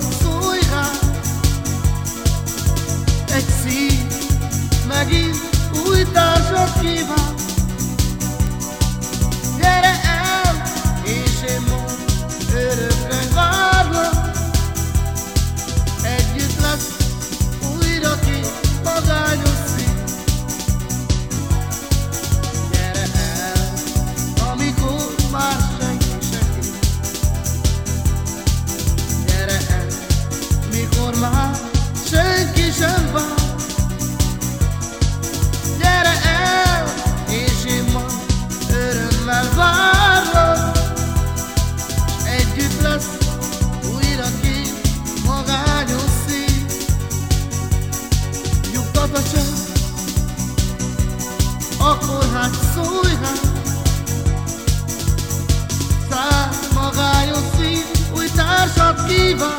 csak szólj rá Egy szív megint új társat kíván szabadság, akkor hát szólj hát, száz magányos szív, új társat kíván.